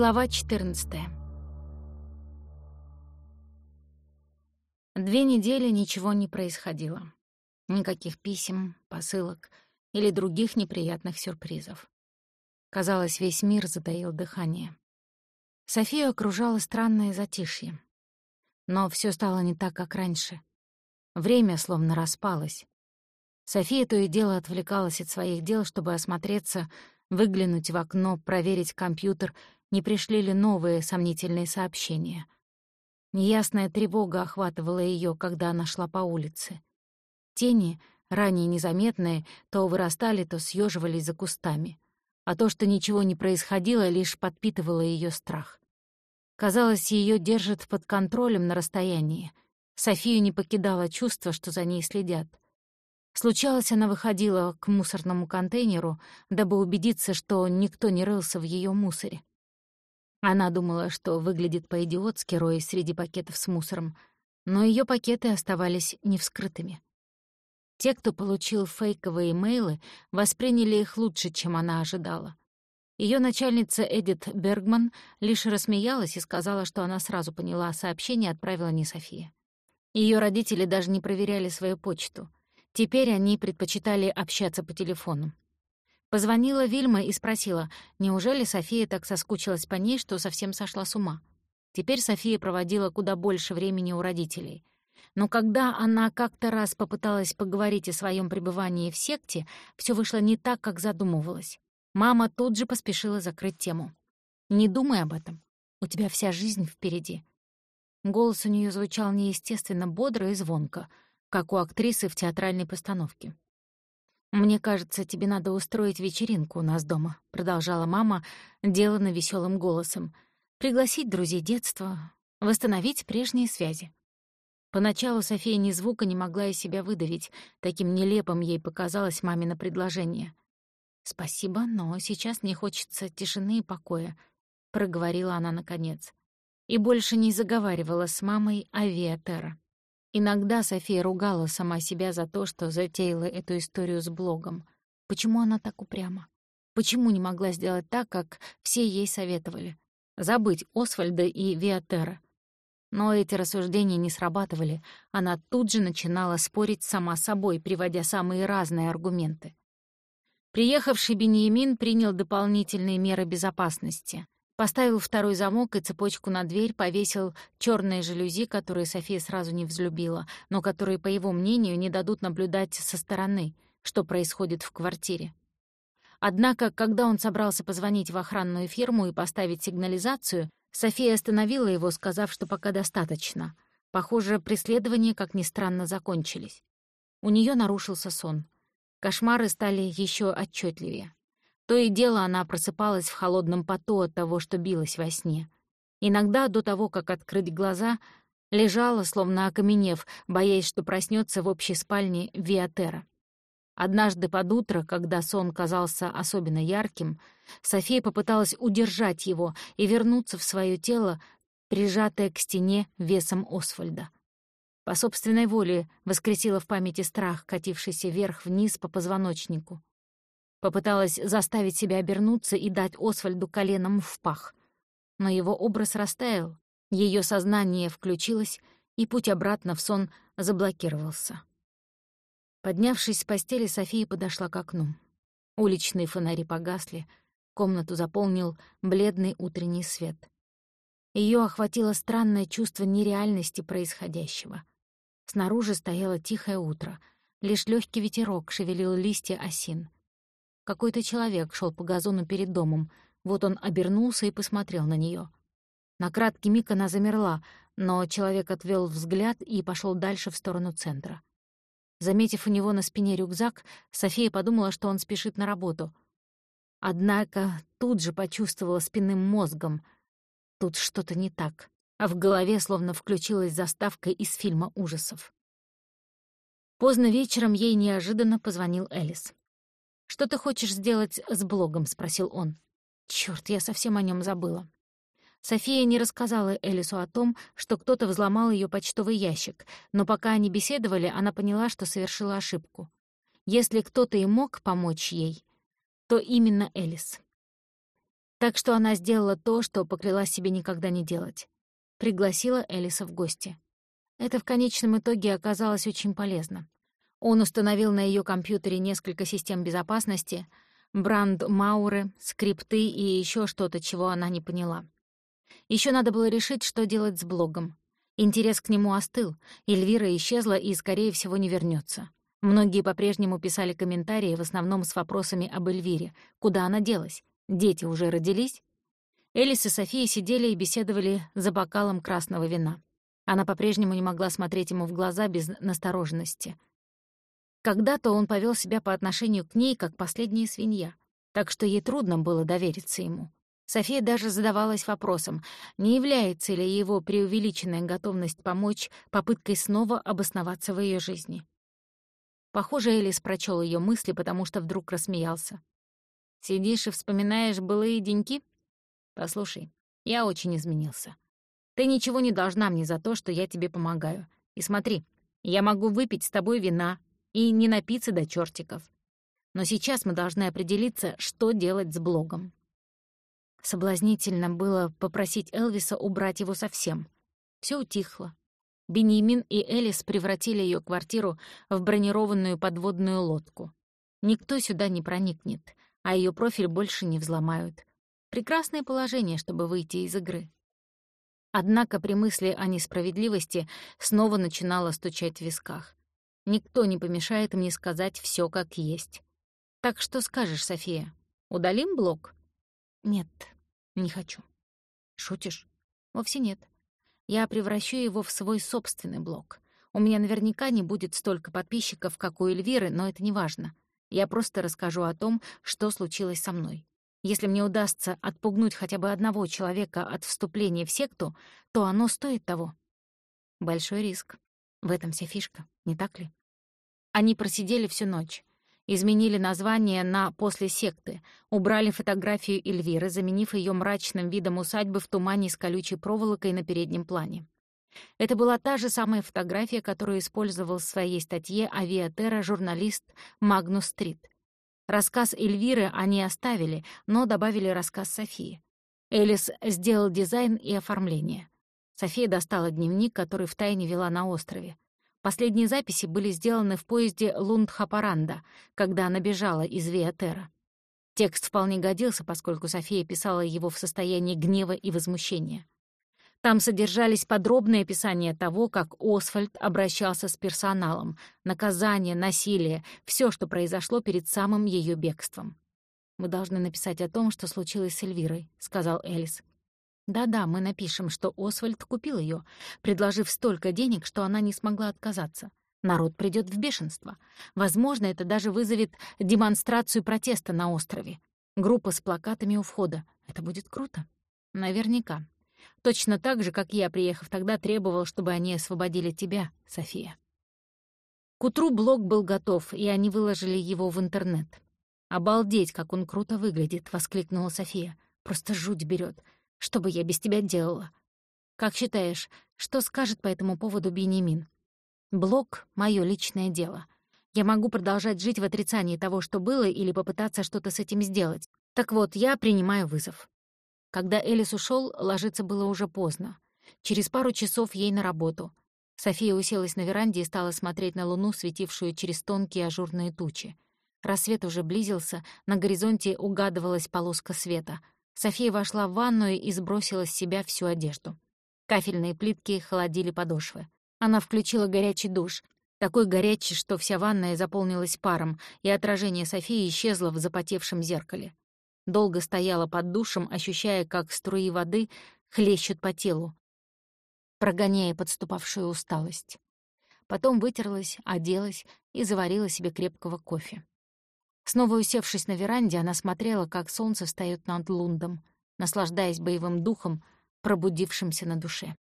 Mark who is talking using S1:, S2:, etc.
S1: Глава 14 Две недели ничего не происходило. Никаких писем, посылок или других неприятных сюрпризов. Казалось, весь мир затаил дыхание. Софию окружало странное затишье. Но все стало не так, как раньше. Время словно распалось. София то и дело отвлекалась от своих дел, чтобы осмотреться, выглянуть в окно, проверить компьютер, не пришли ли новые сомнительные сообщения. Неясная тревога охватывала ее, когда она шла по улице. Тени, ранее незаметные, то вырастали, то съеживались за кустами. А то, что ничего не происходило, лишь подпитывало ее страх. Казалось, ее держат под контролем на расстоянии. Софию не покидало чувство, что за ней следят. Случалось, она выходила к мусорному контейнеру, дабы убедиться, что никто не рылся в ее мусоре. Она думала, что выглядит по-идиотски, роясь среди пакетов с мусором, но ее пакеты оставались невскрытыми. Те, кто получил фейковые имейлы, восприняли их лучше, чем она ожидала. Ее начальница Эдит Бергман лишь рассмеялась и сказала, что она сразу поняла, сообщение отправила не София. Ее родители даже не проверяли свою почту. Теперь они предпочитали общаться по телефону. Позвонила Вильма и спросила, неужели София так соскучилась по ней, что совсем сошла с ума. Теперь София проводила куда больше времени у родителей. Но когда она как-то раз попыталась поговорить о своем пребывании в секте, все вышло не так, как задумывалось. Мама тут же поспешила закрыть тему. «Не думай об этом. У тебя вся жизнь впереди». Голос у нее звучал неестественно бодро и звонко, как у актрисы в театральной постановке. «Мне кажется, тебе надо устроить вечеринку у нас дома», — продолжала мама, деланно веселым голосом. «Пригласить друзей детства, восстановить прежние связи». Поначалу София ни звука не могла из себя выдавить, таким нелепым ей показалось мамино предложение. «Спасибо, но сейчас мне хочется тишины и покоя», — проговорила она наконец. И больше не заговаривала с мамой о Виатера. Иногда София ругала сама себя за то, что затеяла эту историю с блогом. Почему она так упряма? Почему не могла сделать так, как все ей советовали? Забыть Освальда и Виатера. Но эти рассуждения не срабатывали. Она тут же начинала спорить сама собой, приводя самые разные аргументы. Приехавший Беньямин принял дополнительные меры безопасности. Поставил второй замок и цепочку на дверь, повесил черные жалюзи, которые София сразу не взлюбила, но которые, по его мнению, не дадут наблюдать со стороны, что происходит в квартире. Однако, когда он собрался позвонить в охранную фирму и поставить сигнализацию, София остановила его, сказав, что пока достаточно. Похоже, преследования, как ни странно, закончились. У нее нарушился сон — Кошмары стали еще отчетливее. То и дело она просыпалась в холодном поту от того, что билась во сне. Иногда до того, как открыть глаза, лежала, словно окаменев, боясь, что проснется в общей спальне Виатера. Однажды под утро, когда сон казался особенно ярким, София попыталась удержать его и вернуться в свое тело, прижатое к стене весом Освальда. По собственной воле воскресила в памяти страх, катившийся вверх-вниз по позвоночнику. Попыталась заставить себя обернуться и дать Освальду коленом в пах. Но его образ растаял, ее сознание включилось, и путь обратно в сон заблокировался. Поднявшись с постели, София подошла к окну. Уличные фонари погасли, комнату заполнил бледный утренний свет. Ее охватило странное чувство нереальности происходящего. Снаружи стояло тихое утро. Лишь легкий ветерок шевелил листья осин. Какой-то человек шел по газону перед домом. Вот он обернулся и посмотрел на нее. На краткий миг она замерла, но человек отвел взгляд и пошел дальше в сторону центра. Заметив у него на спине рюкзак, София подумала, что он спешит на работу. Однако тут же почувствовала спинным мозгом. Тут что-то не так а в голове словно включилась заставка из фильма ужасов. Поздно вечером ей неожиданно позвонил Элис. «Что ты хочешь сделать с блогом?» — спросил он. Черт, я совсем о нем забыла. София не рассказала Элису о том, что кто-то взломал ее почтовый ящик, но пока они беседовали, она поняла, что совершила ошибку. Если кто-то и мог помочь ей, то именно Элис. Так что она сделала то, что поклялась себе никогда не делать. Пригласила Элиса в гости. Это в конечном итоге оказалось очень полезно. Он установил на ее компьютере несколько систем безопасности, бранд Мауры, скрипты и еще что-то, чего она не поняла. Еще надо было решить, что делать с блогом. Интерес к нему остыл, Эльвира исчезла и, скорее всего, не вернется. Многие по-прежнему писали комментарии, в основном с вопросами об Эльвире. Куда она делась? Дети уже родились? Элис и София сидели и беседовали за бокалом красного вина. Она по-прежнему не могла смотреть ему в глаза без настороженности. Когда-то он повел себя по отношению к ней, как последняя свинья, так что ей трудно было довериться ему. София даже задавалась вопросом, не является ли его преувеличенная готовность помочь попыткой снова обосноваться в ее жизни. Похоже, Элис прочел ее мысли, потому что вдруг рассмеялся. «Сидишь и вспоминаешь былые деньки? Послушай, я очень изменился. Ты ничего не должна мне за то, что я тебе помогаю. И смотри, я могу выпить с тобой вина и не напиться до чертиков. Но сейчас мы должны определиться, что делать с блогом. Соблазнительно было попросить Элвиса убрать его совсем. Все утихло. Беньямин и Элис превратили ее квартиру в бронированную подводную лодку. Никто сюда не проникнет, а ее профиль больше не взломают. Прекрасное положение, чтобы выйти из игры. Однако при мысли о несправедливости снова начинала стучать в висках. Никто не помешает мне сказать все как есть. Так что скажешь, София? Удалим блок? Нет, не хочу. Шутишь? Вовсе нет. Я превращу его в свой собственный блог. У меня наверняка не будет столько подписчиков, как у Эльвиры, но это не важно. Я просто расскажу о том, что случилось со мной. Если мне удастся отпугнуть хотя бы одного человека от вступления в секту, то оно стоит того. Большой риск. В этом вся фишка, не так ли? Они просидели всю ночь изменили название на «после секты», убрали фотографию Эльвиры, заменив ее мрачным видом усадьбы в тумане с колючей проволокой на переднем плане. Это была та же самая фотография, которую использовал в своей статье «Авиатера» журналист Магнус Стрит. Рассказ Эльвиры они оставили, но добавили рассказ Софии. Элис сделал дизайн и оформление. София достала дневник, который втайне вела на острове. Последние записи были сделаны в поезде Лундхапаранда, когда она бежала из Виатера. Текст вполне годился, поскольку София писала его в состоянии гнева и возмущения. Там содержались подробные описания того, как Освальд обращался с персоналом, наказание, насилие, все, что произошло перед самым ее бегством. «Мы должны написать о том, что случилось с Эльвирой», — сказал Элис. Да-да, мы напишем, что Освальд купил ее, предложив столько денег, что она не смогла отказаться. Народ придет в бешенство. Возможно, это даже вызовет демонстрацию протеста на острове. Группа с плакатами у входа. Это будет круто. Наверняка. Точно так же, как я, приехав тогда, требовал, чтобы они освободили тебя, София. К утру блог был готов, и они выложили его в интернет. «Обалдеть, как он круто выглядит!» — воскликнула София. «Просто жуть берет. Что бы я без тебя делала? Как считаешь, что скажет по этому поводу Бенемин? Блог — моё личное дело. Я могу продолжать жить в отрицании того, что было, или попытаться что-то с этим сделать. Так вот, я принимаю вызов. Когда Элис ушел, ложиться было уже поздно. Через пару часов ей на работу. София уселась на веранде и стала смотреть на луну, светившую через тонкие ажурные тучи. Рассвет уже близился, на горизонте угадывалась полоска света — София вошла в ванную и сбросила с себя всю одежду. Кафельные плитки холодили подошвы. Она включила горячий душ, такой горячий, что вся ванная заполнилась паром, и отражение Софии исчезло в запотевшем зеркале. Долго стояла под душем, ощущая, как струи воды хлещут по телу, прогоняя подступавшую усталость. Потом вытерлась, оделась и заварила себе крепкого кофе. Снова усевшись на веранде, она смотрела, как солнце встаёт над Лундом, наслаждаясь боевым духом, пробудившимся на душе.